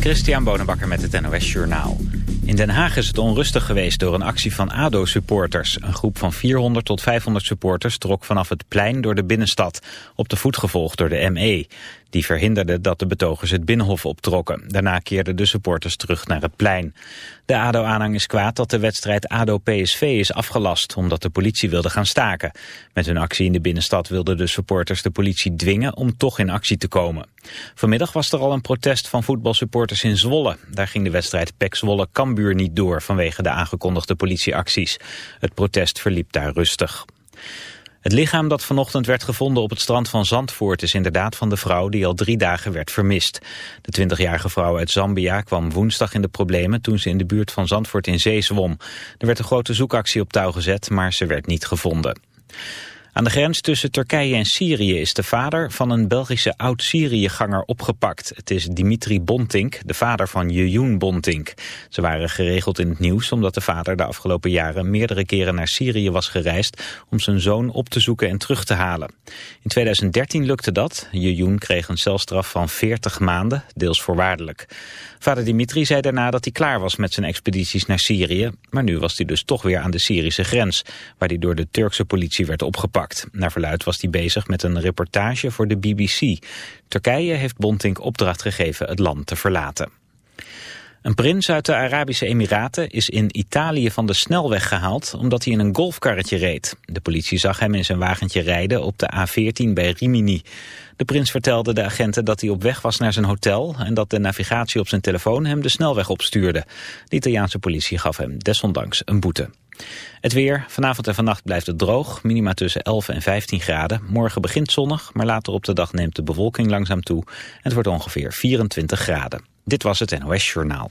Christian Bonenbakker met het NOS Journaal. In Den Haag is het onrustig geweest door een actie van ADO-supporters. Een groep van 400 tot 500 supporters trok vanaf het plein door de binnenstad, op de voet gevolgd door de ME. Die verhinderde dat de betogers het Binnenhof optrokken. Daarna keerden de supporters terug naar het plein. De ADO-aanhang is kwaad dat de wedstrijd ADO-PSV is afgelast... omdat de politie wilde gaan staken. Met hun actie in de binnenstad wilden de supporters de politie dwingen... om toch in actie te komen. Vanmiddag was er al een protest van voetbalsupporters in Zwolle. Daar ging de wedstrijd PEC Zwolle-Kambuur niet door... vanwege de aangekondigde politieacties. Het protest verliep daar rustig. Het lichaam dat vanochtend werd gevonden op het strand van Zandvoort is inderdaad van de vrouw die al drie dagen werd vermist. De 20-jarige vrouw uit Zambia kwam woensdag in de problemen toen ze in de buurt van Zandvoort in zee zwom. Er werd een grote zoekactie op touw gezet, maar ze werd niet gevonden. Aan de grens tussen Turkije en Syrië is de vader van een Belgische oud-Syriëganger opgepakt. Het is Dimitri Bontink, de vader van Jejoen Bontink. Ze waren geregeld in het nieuws omdat de vader de afgelopen jaren meerdere keren naar Syrië was gereisd om zijn zoon op te zoeken en terug te halen. In 2013 lukte dat. Jejoen kreeg een celstraf van 40 maanden, deels voorwaardelijk. Vader Dimitri zei daarna dat hij klaar was met zijn expedities naar Syrië, maar nu was hij dus toch weer aan de Syrische grens, waar hij door de Turkse politie werd opgepakt. Naar verluid was hij bezig met een reportage voor de BBC. Turkije heeft Bontink opdracht gegeven het land te verlaten. Een prins uit de Arabische Emiraten is in Italië van de snelweg gehaald omdat hij in een golfkarretje reed. De politie zag hem in zijn wagentje rijden op de A14 bij Rimini. De prins vertelde de agenten dat hij op weg was naar zijn hotel en dat de navigatie op zijn telefoon hem de snelweg opstuurde. De Italiaanse politie gaf hem desondanks een boete. Het weer. Vanavond en vannacht blijft het droog. Minima tussen 11 en 15 graden. Morgen begint zonnig, maar later op de dag neemt de bewolking langzaam toe. Het wordt ongeveer 24 graden. Dit was het NOS Journaal.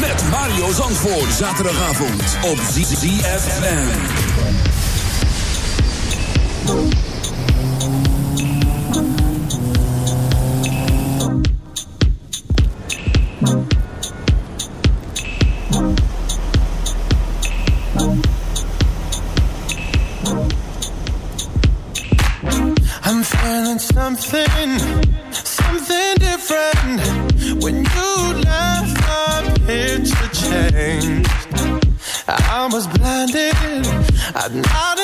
Met Mario Zandvoort. Zaterdagavond op ZFM. I'm feeling something, Not.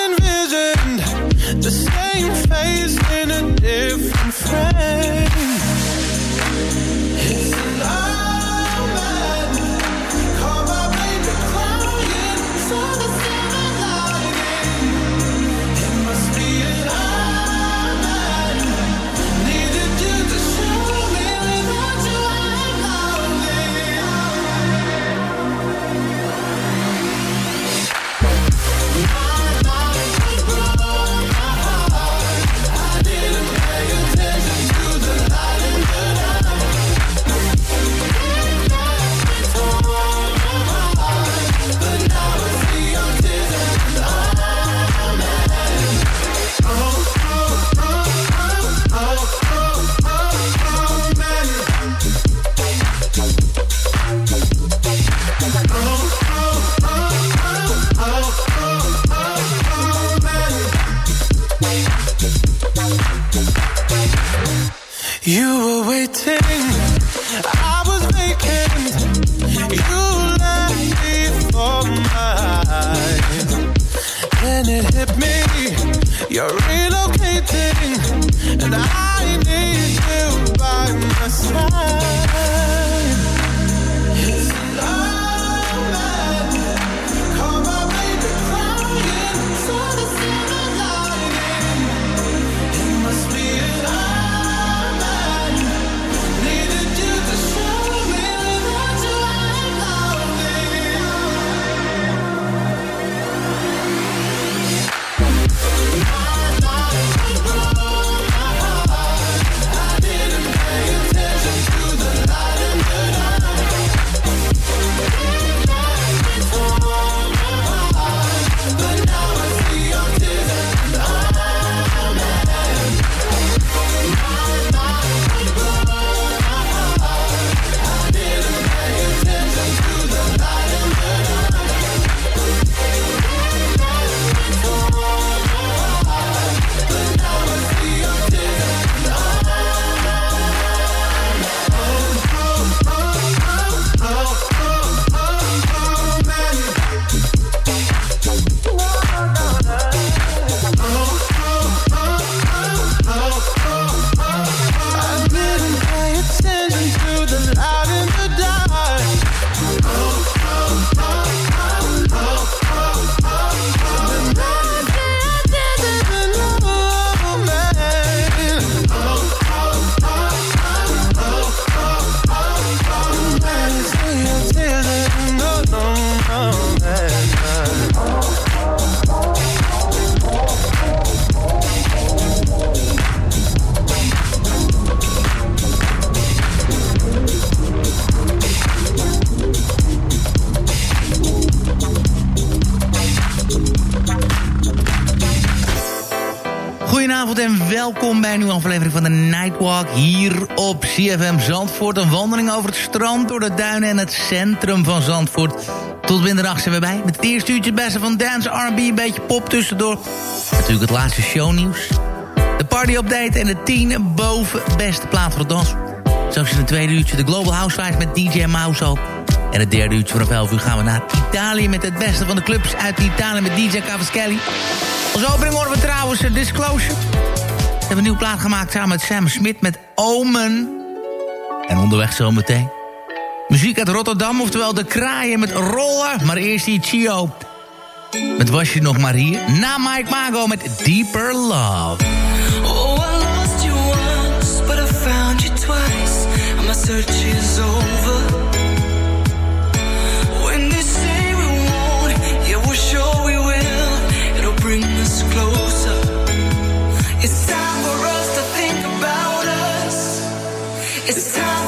You CFM Zandvoort. Een wandeling over het strand, door de duinen en het centrum van Zandvoort. Tot middernacht zijn we bij met het eerste uurtje beste van dance, R&B, een beetje pop tussendoor. Natuurlijk het laatste shownieuws. De party-update en de 10 boven beste plaat voor dans. Zelfs in het tweede uurtje de Global Housewives met DJ Mauso. En het derde uurtje vanaf 11 uur gaan we naar Italië... met het beste van de clubs uit Italië met DJ Cavaschelli. Als opening horen we trouwens Disclosure. We hebben een nieuwe plaat gemaakt samen met Sam Smit met Omen. En onderweg zometeen. Muziek uit Rotterdam, oftewel de kraaien met rollen. Maar eerst die Chio. Met Was je nog maar hier? Na Mike Mago met Deeper Love. Oh, I lost you once, but I found you twice. And my search is over. When they say we won't, yeah, we're sure we will. It'll bring us closer. It's time It's time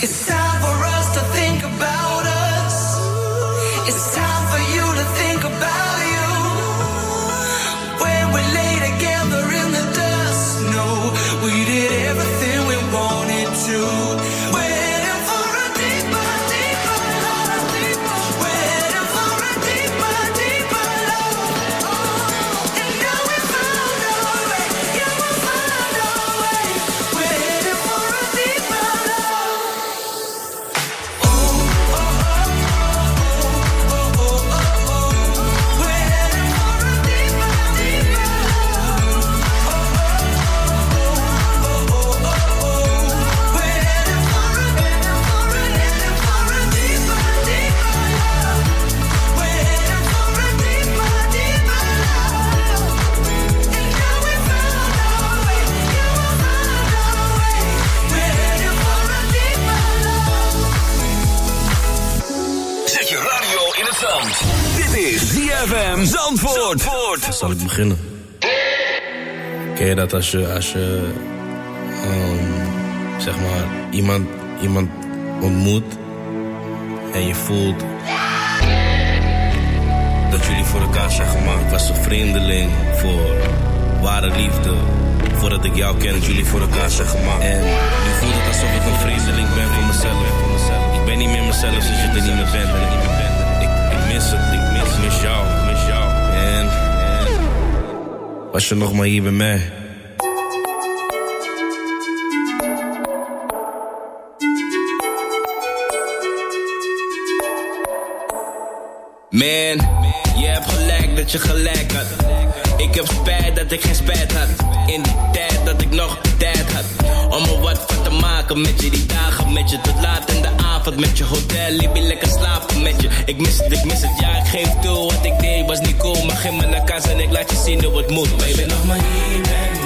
It's time beginnen? Ken je dat als je, als je ehm, zeg maar, iemand, iemand ontmoet en je voelt dat jullie voor elkaar zijn gemaakt. Ik was een vreemdeling voor ware liefde. Voordat ik jou ken, jullie voor elkaar zijn gemaakt. En nu voelt het alsof ik een vreemdeling ben voor mezelf. Ik ben niet meer mezelf als je er niet meer bent. Ik, ik mis het, ik mis, ik mis jou, was je nog maar hier bij mij. Man, je hebt gelijk dat je gelijk had. Ik heb spijt dat ik geen spijt had. In die tijd dat ik nog tijd had. Om er wat van te maken met je. Die dagen met je. Tot laat in de avond met je. Hotel, liep lekker slapen met je. Ik mis het, ik mis het. Ja, ik geef toe wat ik deed was niet cool. Maar geef me naar kans en ik laat je zien hoe het moet. Baby, nog maar hier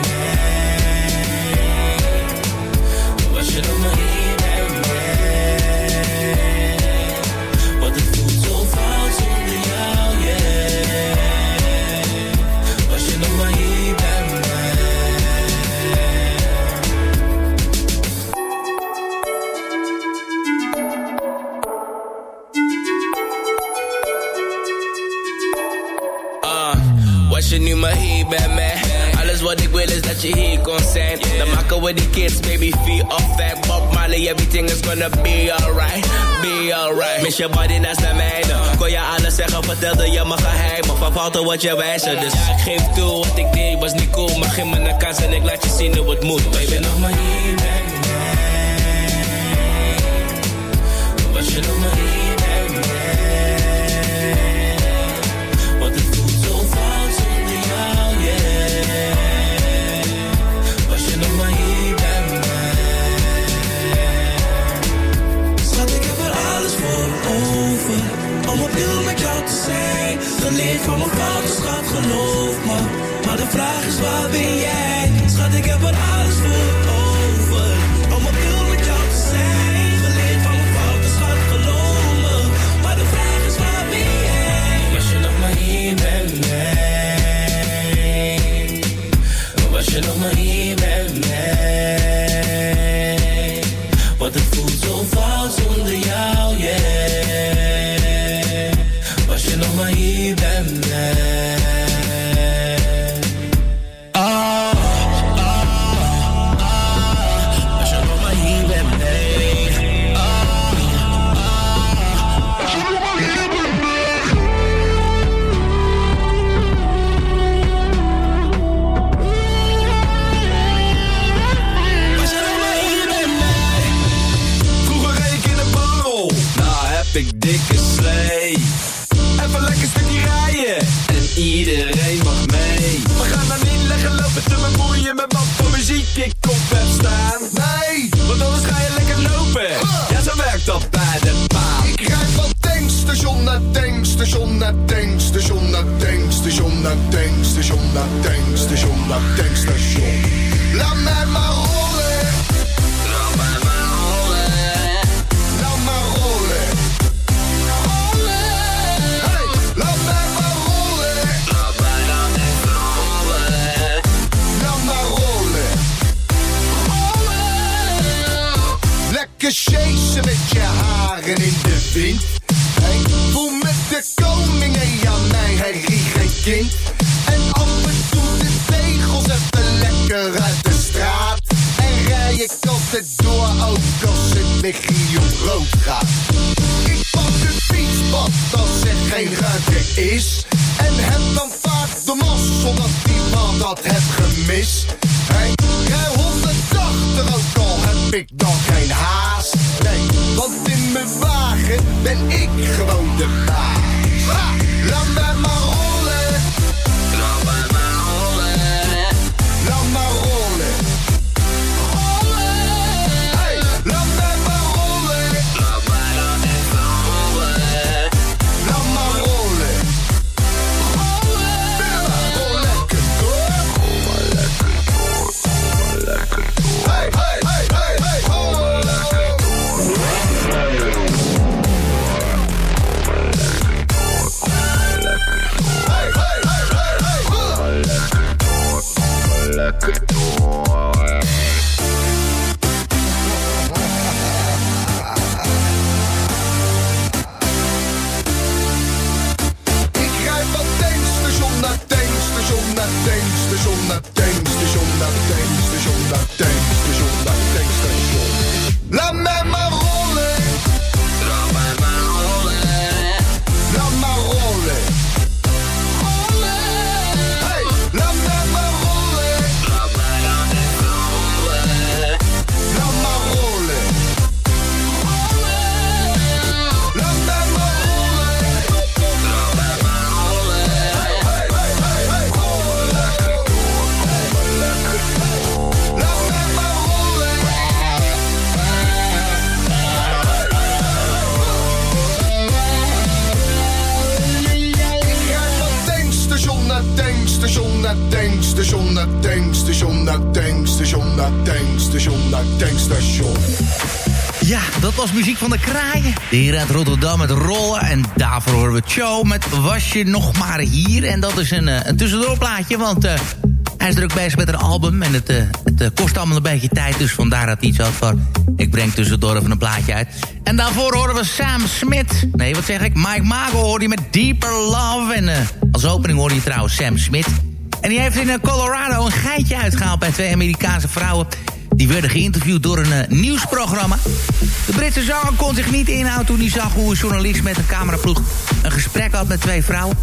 je body naast de mijne. Kon je alles zeggen, vertelde je me geheimen. Van fouten wat je wijzer. Dus ja, ik geef toe wat ik deed was niet cool. Maar geef me een kans en ik laat je zien hoe het moet. Baby, nog maar hier dat heeft gemist. Hey, rij 180 ook al heb ik dan van de Kraaien. Uit Rotterdam met Rollen. En daarvoor horen we Cho met Was je nog maar hier. En dat is een, eh, een tussendoorplaatje, want eh, hij is druk bezig met een album. En het, eh, kost allemaal een beetje tijd, dus vandaar dat hij iets had van... ik breng tussendoor even een plaatje uit. En daarvoor horen we Sam Smith. Nee, wat zeg ik? Mike Mago hoorde je met Deeper Love. En als opening hoorde je trouwens Sam Smith. En die heeft in Colorado een geitje uitgehaald bij twee Amerikaanse vrouwen... Die werden geïnterviewd door een eh, nieuwsprogramma. De Britse zanger kon zich niet inhouden toen hij zag hoe een journalist met een cameraploeg een gesprek had met twee vrouwen.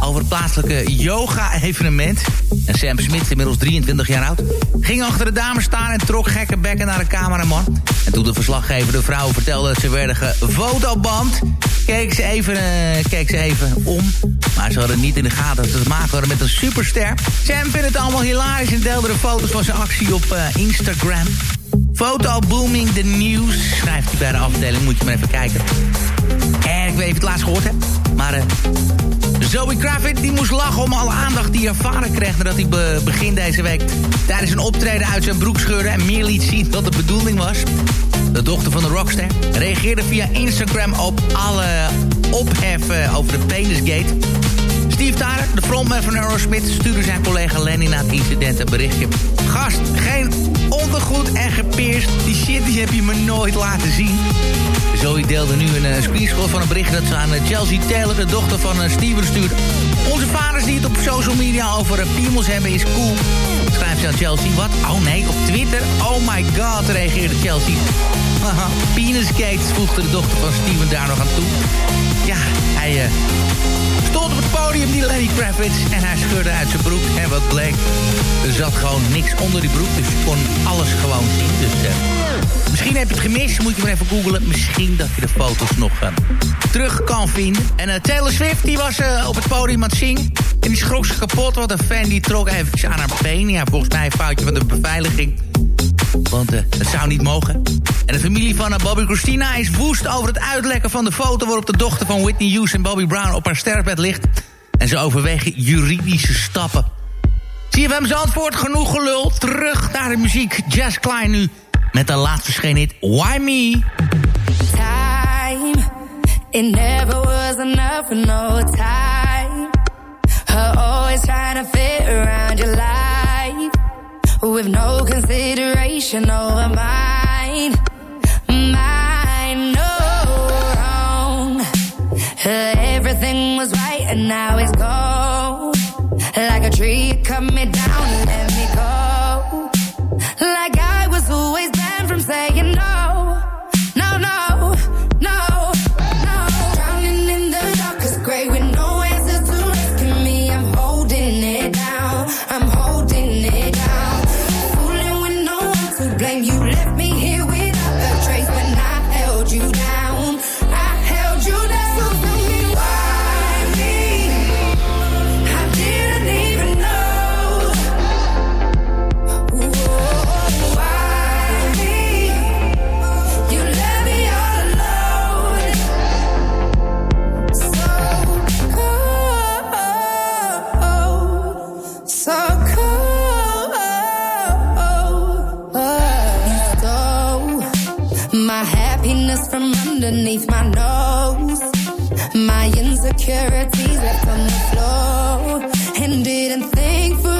Over het plaatselijke yoga-evenement. En Sam Smith, inmiddels 23 jaar oud, ging achter de dames staan en trok gekke bekken naar de cameraman. En toen de verslaggever de vrouwen vertelde dat ze werden gefotoband, keek ze even, eh, keek ze even om. Maar ze hadden niet in de gaten dat ze te maken hadden met een superster. Sam vindt het allemaal hilarisch en deelde de foto's van zijn actie op eh, Instagram. Foto Booming the News, schrijft hij bij de afdeling, moet je maar even kijken. En ik weet of het laatst gehoord hebt, maar... eh, Zoe Kravitz die moest lachen om alle aandacht die haar vader kreeg... nadat hij be- begin deze week tijdens een optreden uit zijn broek scheurde... en meer liet zien wat de bedoeling was. De dochter van de rockster reageerde via Instagram op alle ophef eh, over de penisgate. Steve Tyler, de frontman van Aerosmith... stuurde zijn collega Lenny na het incident een berichtje. Gast, geen ondergoed en gepeerst. Die shit die heb je me nooit laten zien. Zoe deelde nu een eh, screenshot van een bericht dat ze aan eh, Chelsea Taylor, de dochter van eh, Steven, stuurde. Onze vaders die het op social media over piemels hebben is cool. Schrijft aan Chelsea. Wat? Oh nee, op Twitter? Oh my god, reageerde Chelsea. Haha, penisgate, voegde de dochter van Steven daar nog aan toe. Ja, hij eh, stond op het podium, die Lenny Kravitz. En hij scheurde uit zijn broek. En wat bleek, er zat gewoon niks onder die broek. Dus je kon alles gewoon zien. Dus eh, misschien heb je het gemist. Moet je maar even googlen. Misschien dat je de foto's nog eh, terug kan vinden. En eh, Taylor Swift, die was eh, op het podium aan het zingen. En die schrok zich kapot. Want een fan die trok eventjes aan haar been. Ja, volgens mij een foutje van de beveiliging. Want het zou niet mogen. En de familie van Bobby Christina is woest over het uitlekken van de foto... waarop de dochter van Whitney Hughes en Bobby Brown op haar sterfbed ligt. En ze overwegen juridische stappen. CFM Zandvoort, genoeg gelul. Terug naar de muziek. Jazz Klein nu met de laatst verschenen hit Why Me? time. It never was enough for no time. Her always trying to fit around your life with no consideration over mine. Mine, no wrong. Everything was right and now it's gone. Like a tree, cut me down underneath my nose. My insecurities left on the floor and didn't think for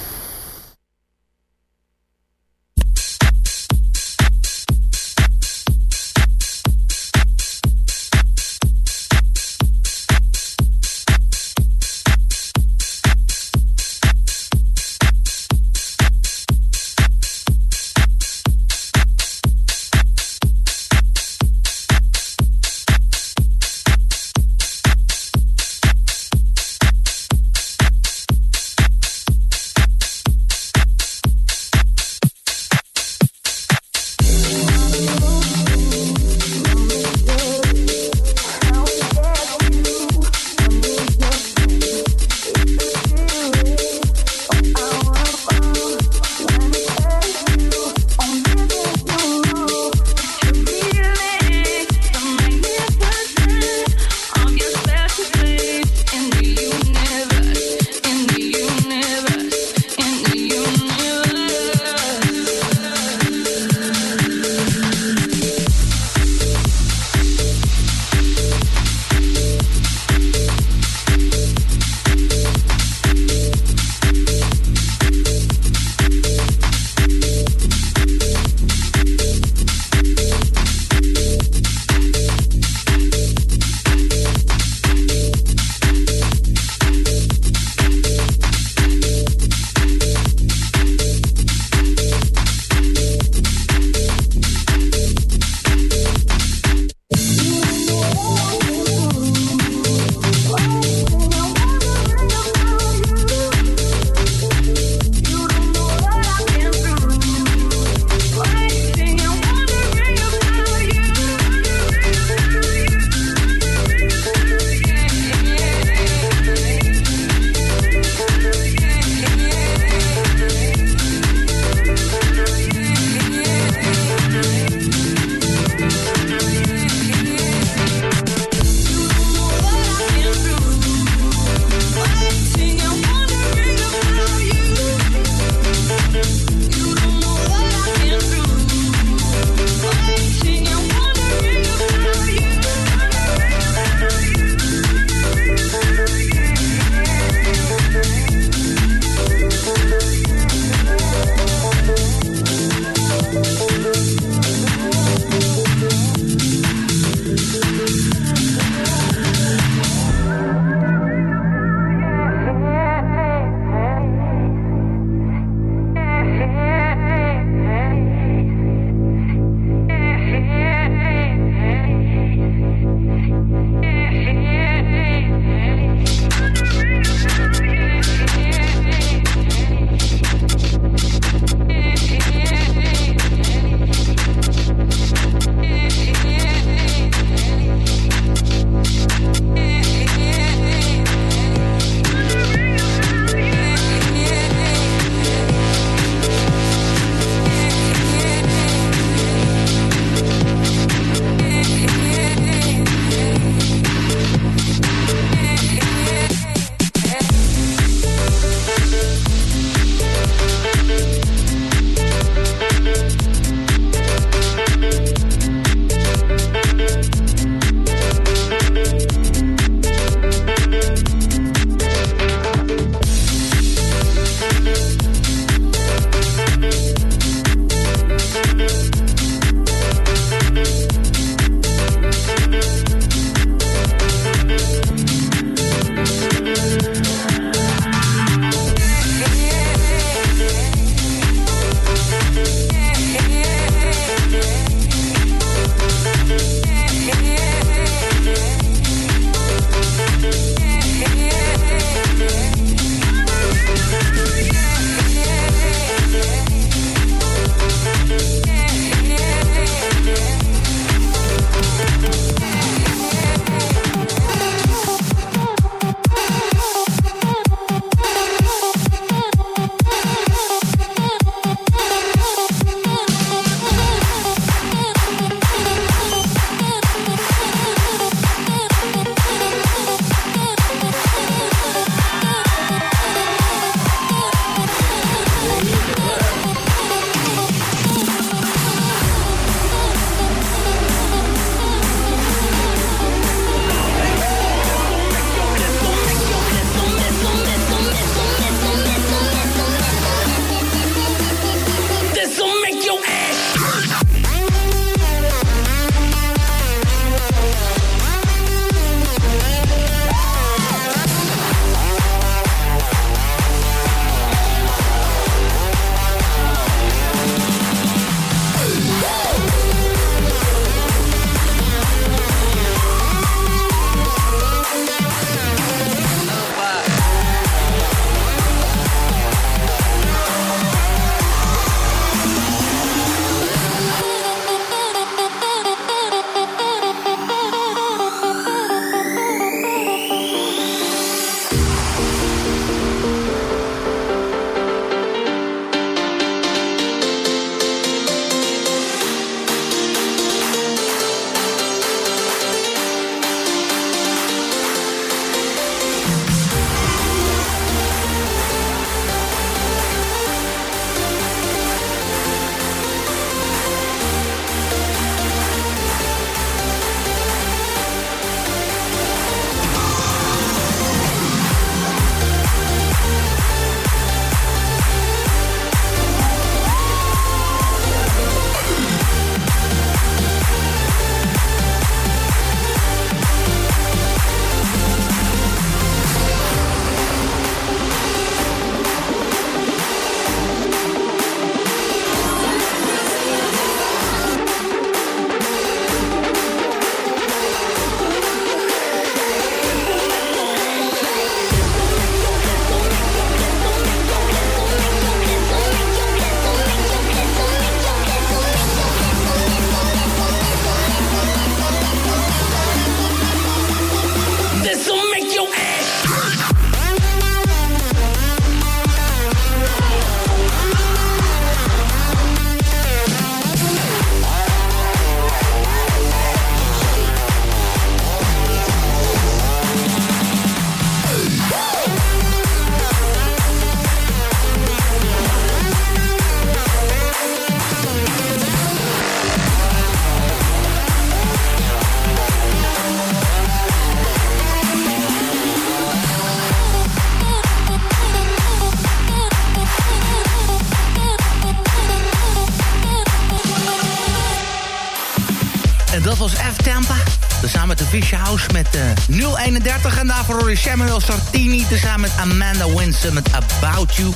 Met uh, 031. En daarvoor hoor je Samuel Sartini. Tezamen met Amanda Winston met About You.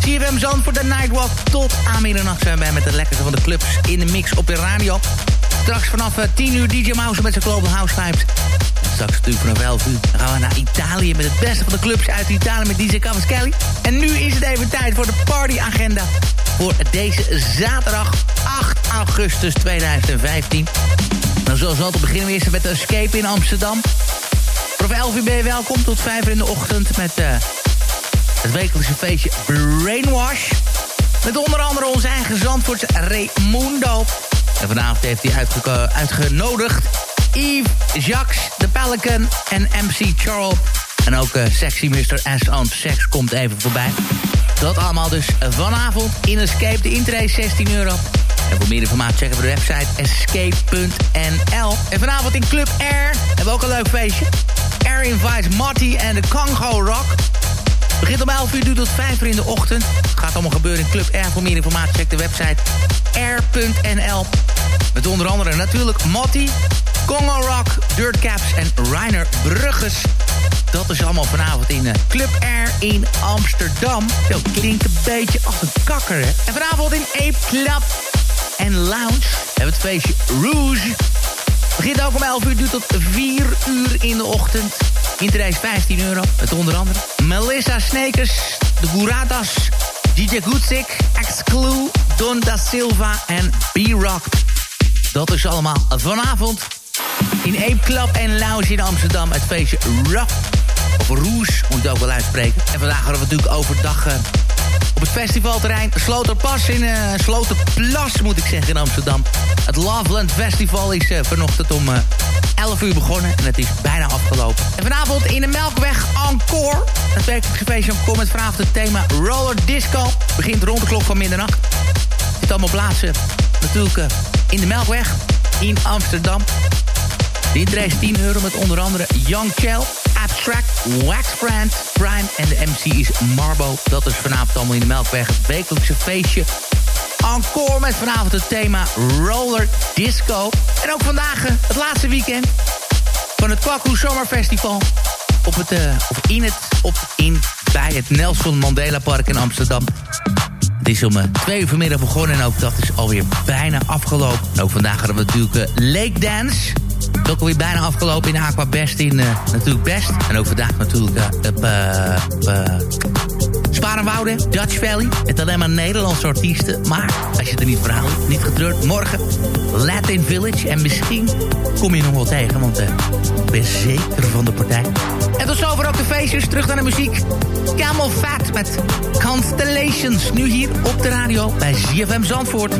CFM Zand voor de Nightwalk. Tot aan middernacht zijn wij met de lekkerste van de clubs in de mix op de radio. Straks vanaf 10 uur DJ Mouse met zijn Global House Vibes. Straks natuurlijk vanaf 11 uur dan gaan we naar Italië... met het beste van de clubs uit Italië met DJ Cavaschelli. En nu is het even tijd voor de partyagenda... voor deze zaterdag 8 augustus 2015. Nou, zoals altijd beginnen we eerst met Escape in Amsterdam. Vanaf 11 uur ben je welkom tot 5 uur in de ochtend... met uh, het wekelijkse feestje Brainwash... Met onder andere onze eigen Zandvoortse Raimundo... En vanavond heeft hij uitge uitgenodigd Yves, Jacques, The Pelican en MC Charles. En ook uh, Sexy Mr. S on Sex komt even voorbij. Dat allemaal dus vanavond in Escape. De intree 16 euro. En voor meer informatie checken we de website escape.nl. En vanavond in Club Air hebben we ook een leuk feestje. Air invites Matty en de Congo Rock. Begint om 11 uur, duurt tot 5 uur in de ochtend. Gaat allemaal gebeuren in Club Air. Voor meer informatie check de website air.nl. Met onder andere natuurlijk Motti, Congo Rock, Dirt Caps en Reiner Brugges. Dat is allemaal vanavond in Club Air in Amsterdam. Zo klinkt een beetje als een kakker, hè? En vanavond in Ape en Lounge hebben we het feestje Rouge. Begint ook om 11 uur, duurt tot 4 uur in de ochtend. Interreis 15 euro, met onder andere Melissa Snekers, de Buratas, DJ Goodsik, Exclu, Don da Silva en B-Rock. Dat is allemaal vanavond in Ape en Lounge in Amsterdam. Het feestje Rock, of Rouge, moet het ook wel uitspreken. En vandaag gaan we natuurlijk overdag... Uh, op het festivalterrein Sloterpas in uh, Sloterplas, moet ik zeggen, in Amsterdam. Het Loveland Festival is uh, vanochtend om uh, 11 uur begonnen en het is bijna afgelopen. En vanavond in de Melkweg Encore. Het werkelijke feestje Encore met vanavond het thema Roller Disco. Begint rond de klok van middernacht. Dit allemaal plaatsen natuurlijk in de Melkweg in Amsterdam. De intree is 10 euro met onder andere Young Chell, Abstract, Wax Brand, Prime en de MC is Marbo. Dat is vanavond allemaal in de Melkweg. Het wekelijkse feestje. Encore met vanavond het thema Roller Disco. En ook vandaag het laatste weekend van het Kwaku Zomerfestival. Op het, uh, of in het, op in, bij het Nelson Mandela Park in Amsterdam. Het is om uh, twee uur vanmiddag begonnen en ook dat is alweer bijna afgelopen. En ook vandaag hadden we natuurlijk Lake Dance. Het is ook alweer bijna afgelopen in Aqua Best in uh, natuurlijk Best. En ook vandaag natuurlijk op uh, Sparenwouden, Dutch Valley. Het alleen maar Nederlandse artiesten. Maar als je er niet houdt, niet getreurd. Morgen Latin Village. En misschien kom je nog wel tegen, want ik ben zeker van de partij. En tot zover ook de feestjes. Terug naar de muziek. Camel Fat met Constellations. Nu hier op de radio bij ZFM Zandvoort.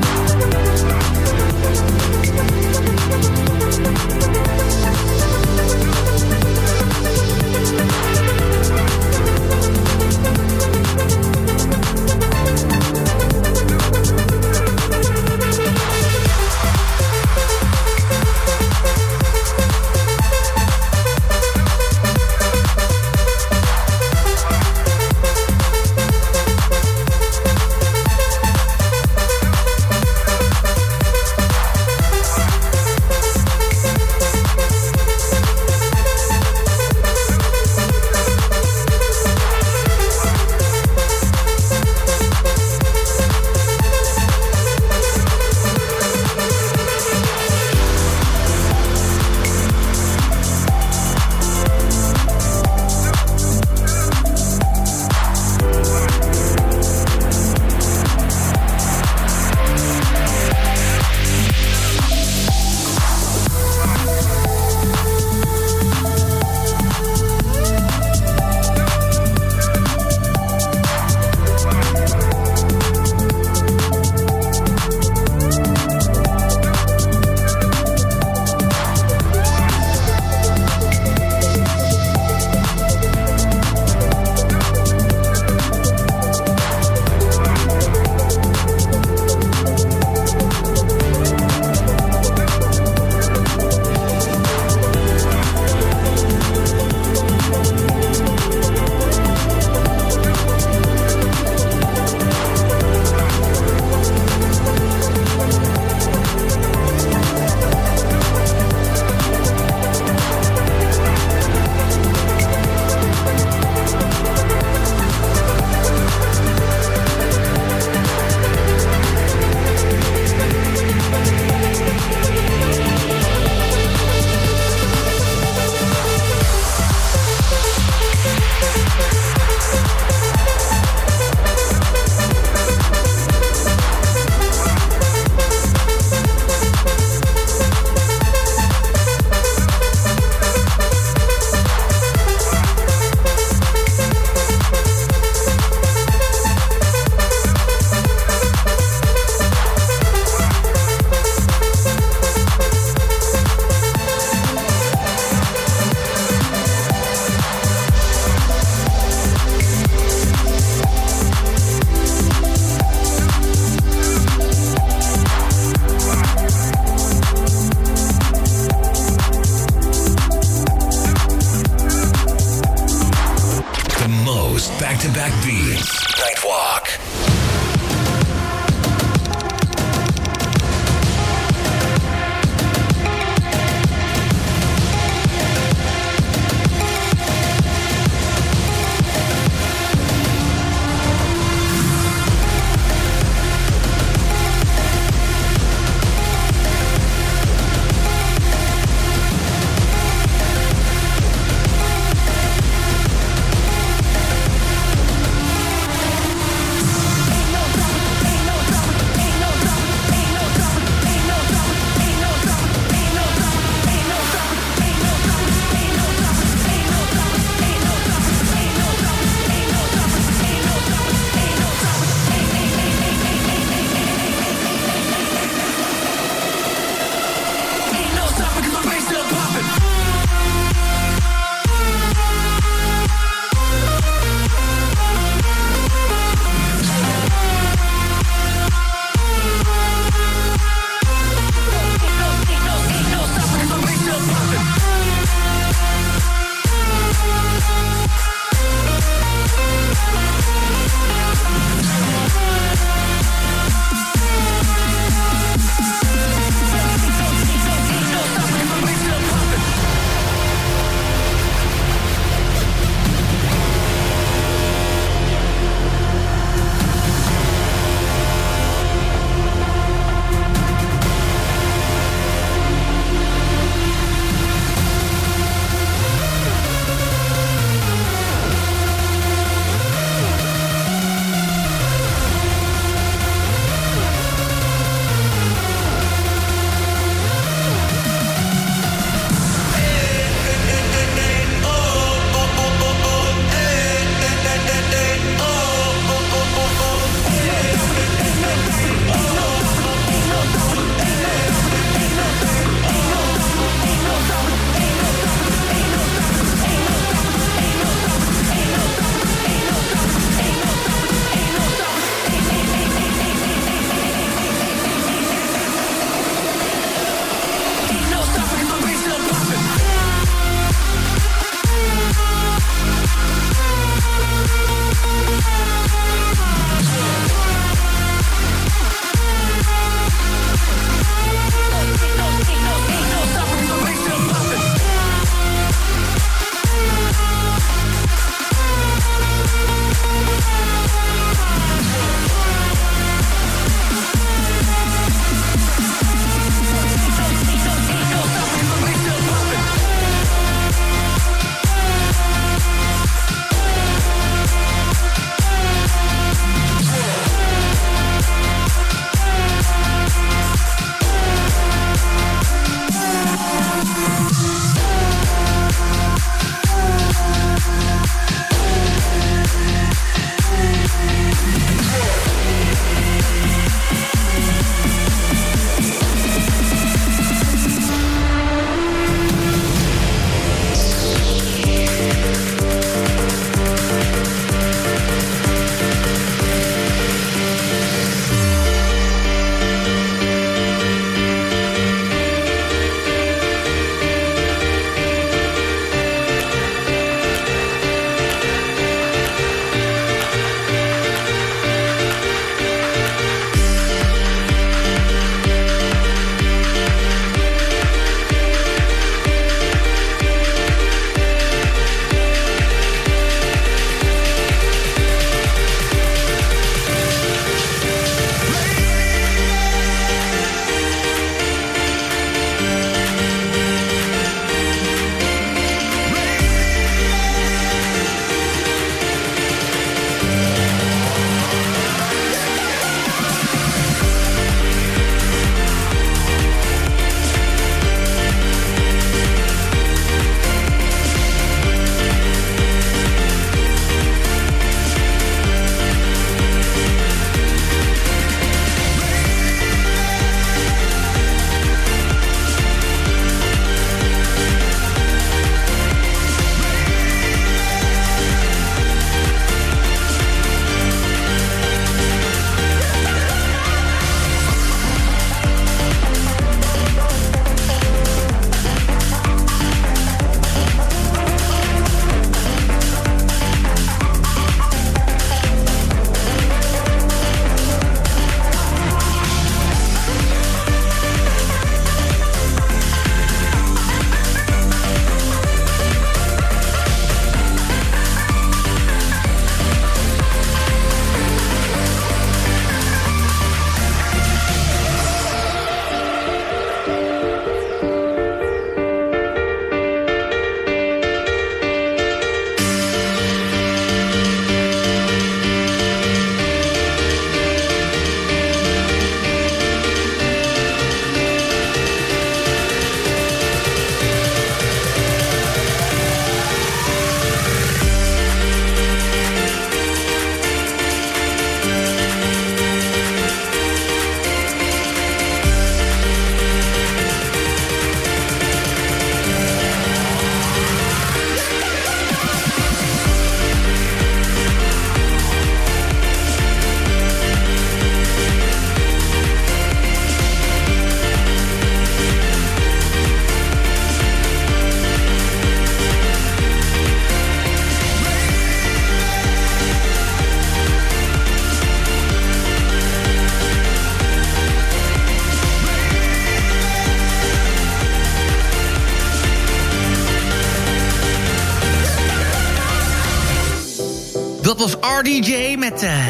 Dat was RDJ met eh,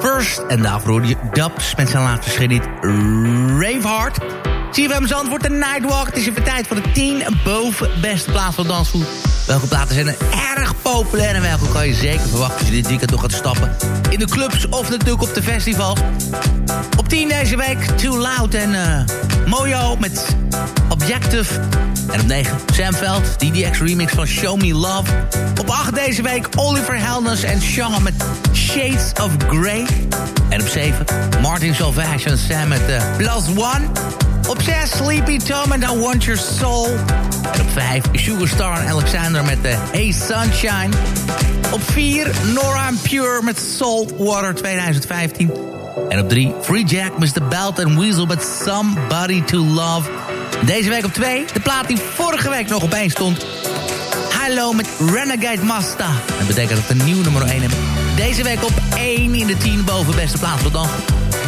First. En daarvoor je Dubs met zijn laatste schedit Raveheart. CFM Zandvoort, de Nightwalk. Het is even tijd voor de 10 boven beste plaats van dansvoer. Welke platen zijn er erg populair en welke kan je zeker verwachten als je dit weekend nog gaat stappen? In de clubs of natuurlijk op de festivals. Op 10 deze week Too Loud en eh, Mojo met Objective. En op 9 Sam Veld, DDX remix van Show Me Love. Op 8 deze week Oliver Heldens en Sean met Shades of Grey. En op 7 Martin Salvage en Sam met uh, Plus One. Op 6 Sleepy Tom en I Want Your Soul. En op 5 Sugarstar en Alexander met de Hey Sunshine. Op 4 Nora and Pure met Salt Water 2015. En op 3 Free Jack, Mr. Belt en Weasel met Somebody to Love. Deze week op 2 de plaat die vorige week nog op 1 stond. Hello met Renegade Masta. Dat betekent dat we een nieuw nummer 1 hebben. Deze week op 1 in de 10 boven beste plaats dan.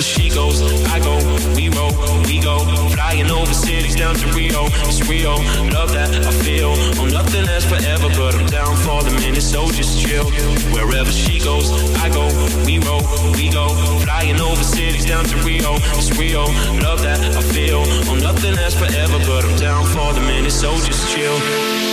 Wherever she goes, I go, we roll, we go. Flying over cities down to Rio. It's real, love that I feel. I'm nothing lasts forever, but I'm down for the minute, so just chill. Wherever she goes, I go, we roll, we go. Flying over cities down to Rio. It's real, love that I feel. I'm nothing lasts forever, but I'm down for the minute, so just chill.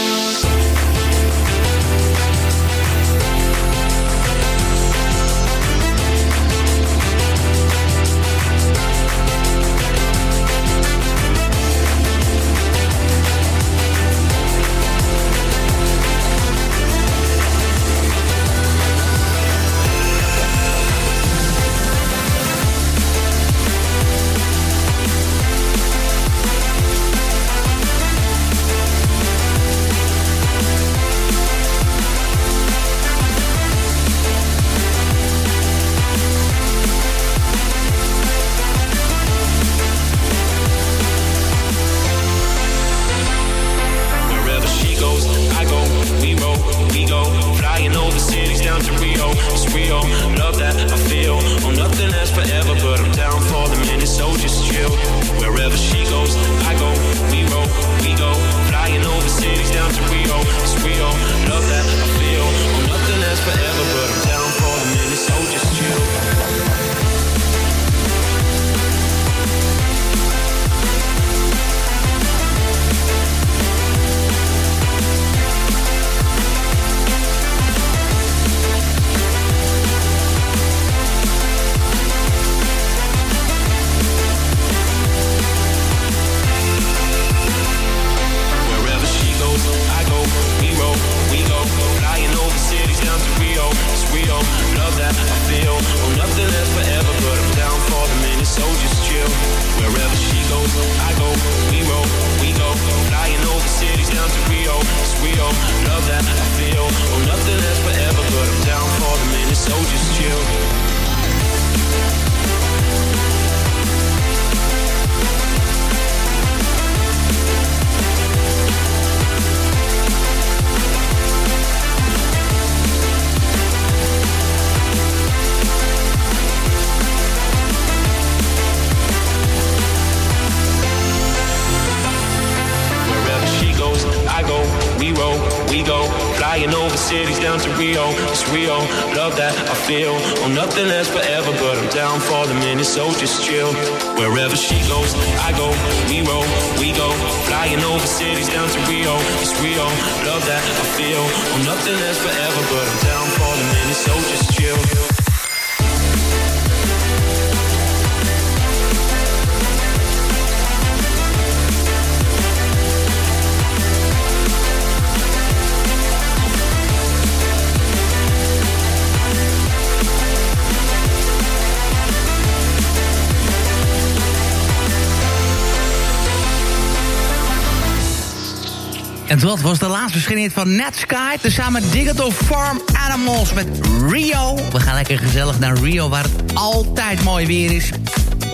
dat was de laatste verschijning van Netsky. Tezamen Digital Farm Animals met Rio. We gaan lekker gezellig naar Rio, waar het altijd mooi weer is.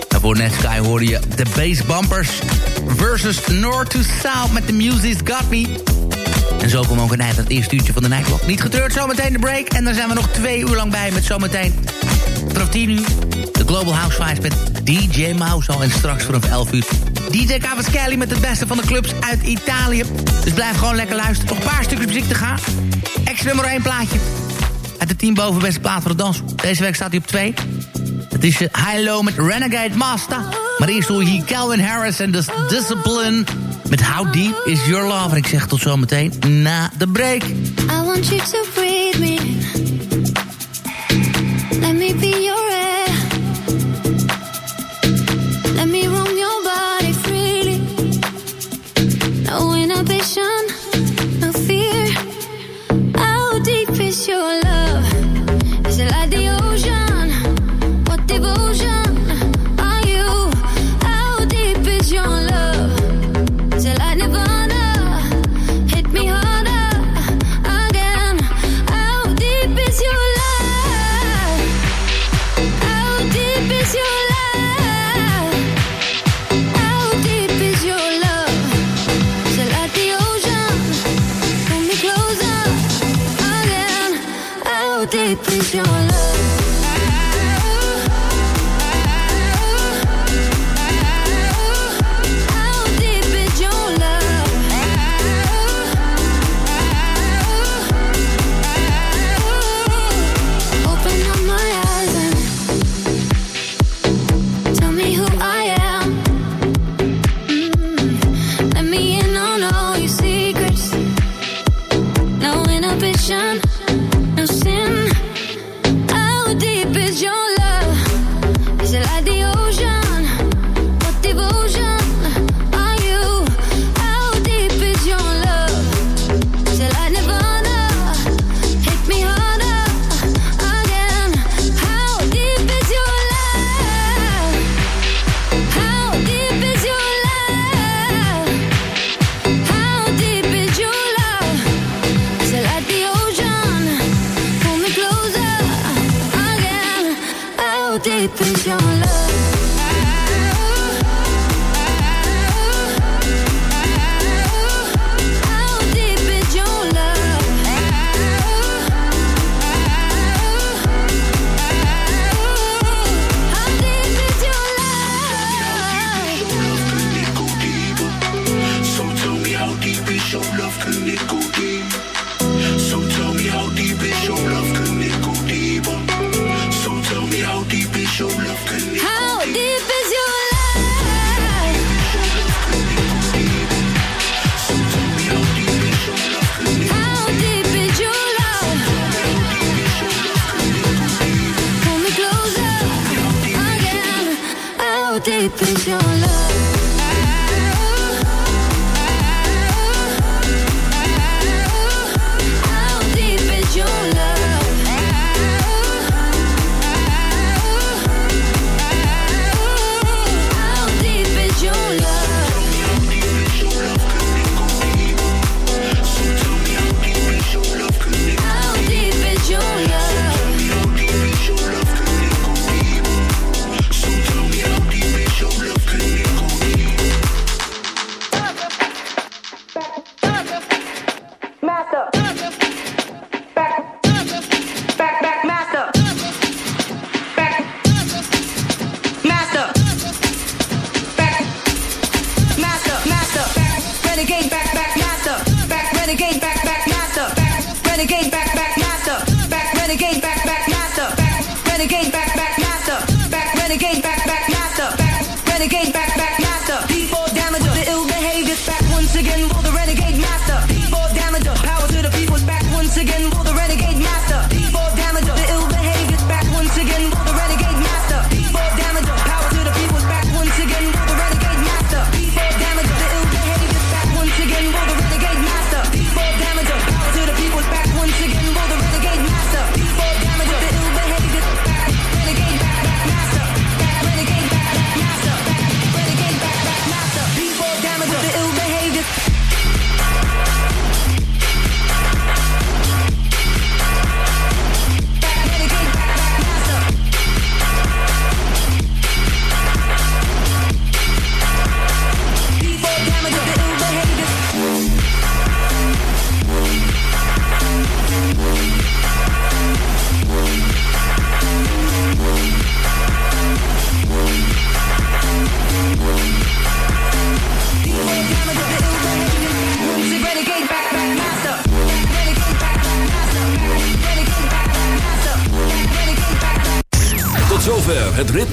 En voor Netsky hoorde je de Bass Bumpers versus North to South met The Music's Got Me. En zo komt ook een eind aan het eerste uurtje van de Nightclub. Niet getreurd, zometeen de break. En dan zijn we nog twee uur lang bij met zometeen vanaf 10 uur. De Global Housewives met DJ Mouse al. En straks vanaf 11 uur DJ Kelly met het beste van de clubs uit Italië. Dus blijf gewoon lekker luisteren. Nog een paar stukjes muziek te gaan. Ex nummer 1 plaatje. Uit de boven beste plaat van de dans. Deze week staat hij op 2. Het is eh, High Low met Renegade Master. Maar eerst hoor je Calvin Harris en de Discipline. Met How Deep Is Your Love. En ik zeg tot zometeen na de break. I want you to